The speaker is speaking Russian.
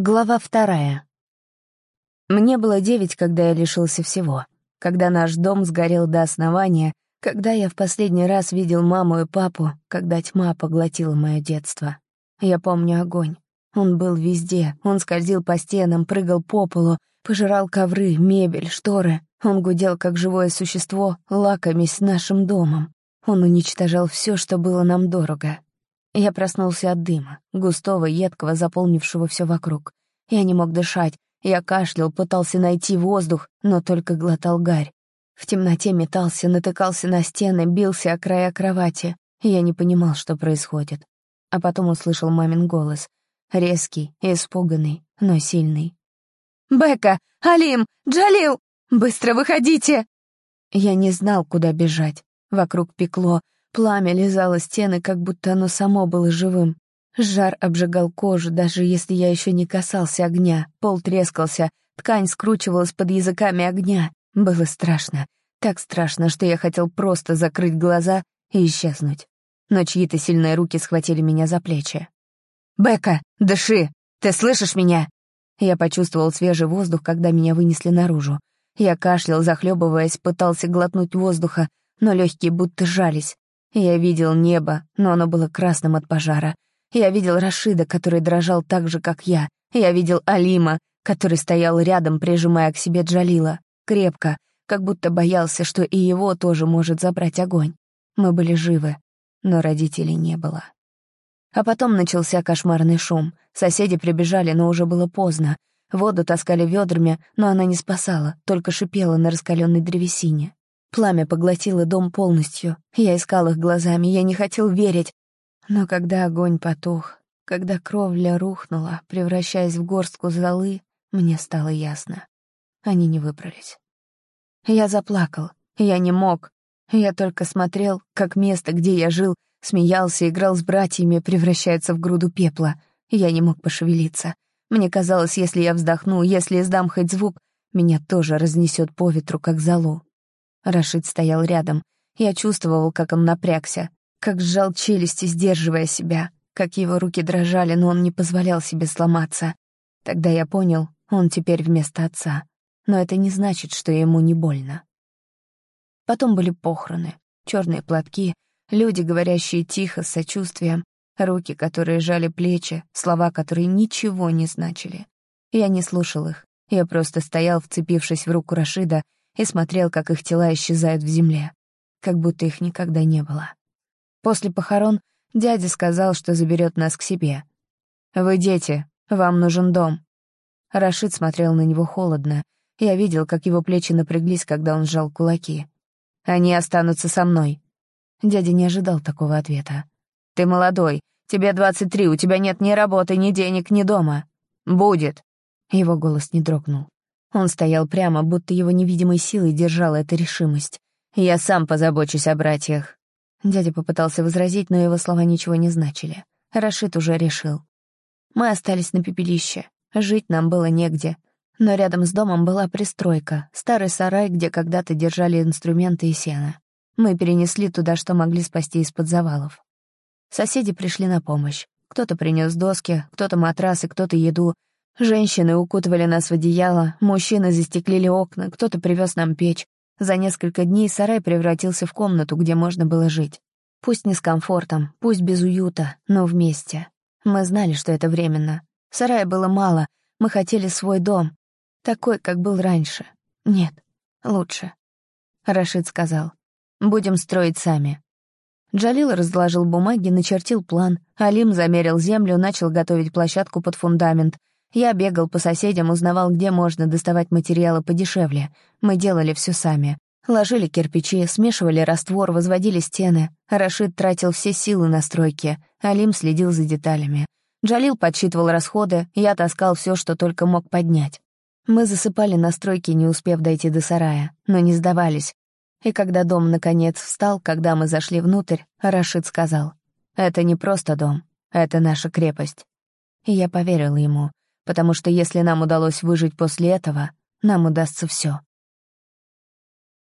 Глава вторая. Мне было девять, когда я лишился всего. Когда наш дом сгорел до основания, когда я в последний раз видел маму и папу, когда тьма поглотила мое детство. Я помню огонь. Он был везде, он скользил по стенам, прыгал по полу, пожирал ковры, мебель, шторы. Он гудел, как живое существо, лакомясь нашим домом. Он уничтожал все, что было нам дорого. Я проснулся от дыма, густого, едкого, заполнившего все вокруг. Я не мог дышать, я кашлял, пытался найти воздух, но только глотал гарь. В темноте метался, натыкался на стены, бился о края кровати. Я не понимал, что происходит. А потом услышал мамин голос. Резкий, испуганный, но сильный. «Бека! Алим! Джалил! Быстро выходите!» Я не знал, куда бежать. Вокруг пекло, Пламя лизало стены, как будто оно само было живым. Жар обжигал кожу, даже если я еще не касался огня. Пол трескался, ткань скручивалась под языками огня. Было страшно. Так страшно, что я хотел просто закрыть глаза и исчезнуть. Но чьи-то сильные руки схватили меня за плечи. «Бека, дыши! Ты слышишь меня?» Я почувствовал свежий воздух, когда меня вынесли наружу. Я кашлял, захлебываясь, пытался глотнуть воздуха, но легкие будто жались. Я видел небо, но оно было красным от пожара. Я видел Рашида, который дрожал так же, как я. Я видел Алима, который стоял рядом, прижимая к себе Джалила. Крепко, как будто боялся, что и его тоже может забрать огонь. Мы были живы, но родителей не было. А потом начался кошмарный шум. Соседи прибежали, но уже было поздно. Воду таскали ведрами, но она не спасала, только шипела на раскаленной древесине. Пламя поглотило дом полностью. Я искал их глазами, я не хотел верить. Но когда огонь потух, когда кровля рухнула, превращаясь в горстку золы, мне стало ясно. Они не выбрались. Я заплакал. Я не мог. Я только смотрел, как место, где я жил, смеялся, играл с братьями, превращается в груду пепла. Я не мог пошевелиться. Мне казалось, если я вздохну, если издам хоть звук, меня тоже разнесет по ветру, как золу. Рашид стоял рядом. Я чувствовал, как он напрягся, как сжал челюсти, сдерживая себя, как его руки дрожали, но он не позволял себе сломаться. Тогда я понял, он теперь вместо отца. Но это не значит, что ему не больно. Потом были похороны, черные платки, люди, говорящие тихо, с сочувствием, руки, которые жали плечи, слова, которые ничего не значили. Я не слушал их. Я просто стоял, вцепившись в руку Рашида, и смотрел, как их тела исчезают в земле, как будто их никогда не было. После похорон дядя сказал, что заберет нас к себе. «Вы дети, вам нужен дом». Рашид смотрел на него холодно. Я видел, как его плечи напряглись, когда он сжал кулаки. «Они останутся со мной». Дядя не ожидал такого ответа. «Ты молодой, тебе двадцать три, у тебя нет ни работы, ни денег, ни дома. Будет». Его голос не дрогнул. Он стоял прямо, будто его невидимой силой держала эта решимость. «Я сам позабочусь о братьях». Дядя попытался возразить, но его слова ничего не значили. Рашид уже решил. Мы остались на пепелище. Жить нам было негде. Но рядом с домом была пристройка, старый сарай, где когда-то держали инструменты и сено. Мы перенесли туда, что могли спасти из-под завалов. Соседи пришли на помощь. Кто-то принес доски, кто-то матрасы, кто-то еду, Женщины укутывали нас в одеяло, мужчины застеклили окна, кто-то привез нам печь. За несколько дней сарай превратился в комнату, где можно было жить. Пусть не с комфортом, пусть без уюта, но вместе. Мы знали, что это временно. Сарая было мало, мы хотели свой дом. Такой, как был раньше. Нет, лучше. Рашид сказал. «Будем строить сами». Джалил разложил бумаги, начертил план. Алим замерил землю, начал готовить площадку под фундамент. Я бегал по соседям, узнавал, где можно доставать материалы подешевле. Мы делали все сами. Ложили кирпичи, смешивали раствор, возводили стены. Рашид тратил все силы на стройки. Алим следил за деталями. Джалил подсчитывал расходы, я таскал все, что только мог поднять. Мы засыпали на стройке, не успев дойти до сарая, но не сдавались. И когда дом наконец встал, когда мы зашли внутрь, Рашид сказал, «Это не просто дом, это наша крепость». И я поверил ему потому что если нам удалось выжить после этого, нам удастся все.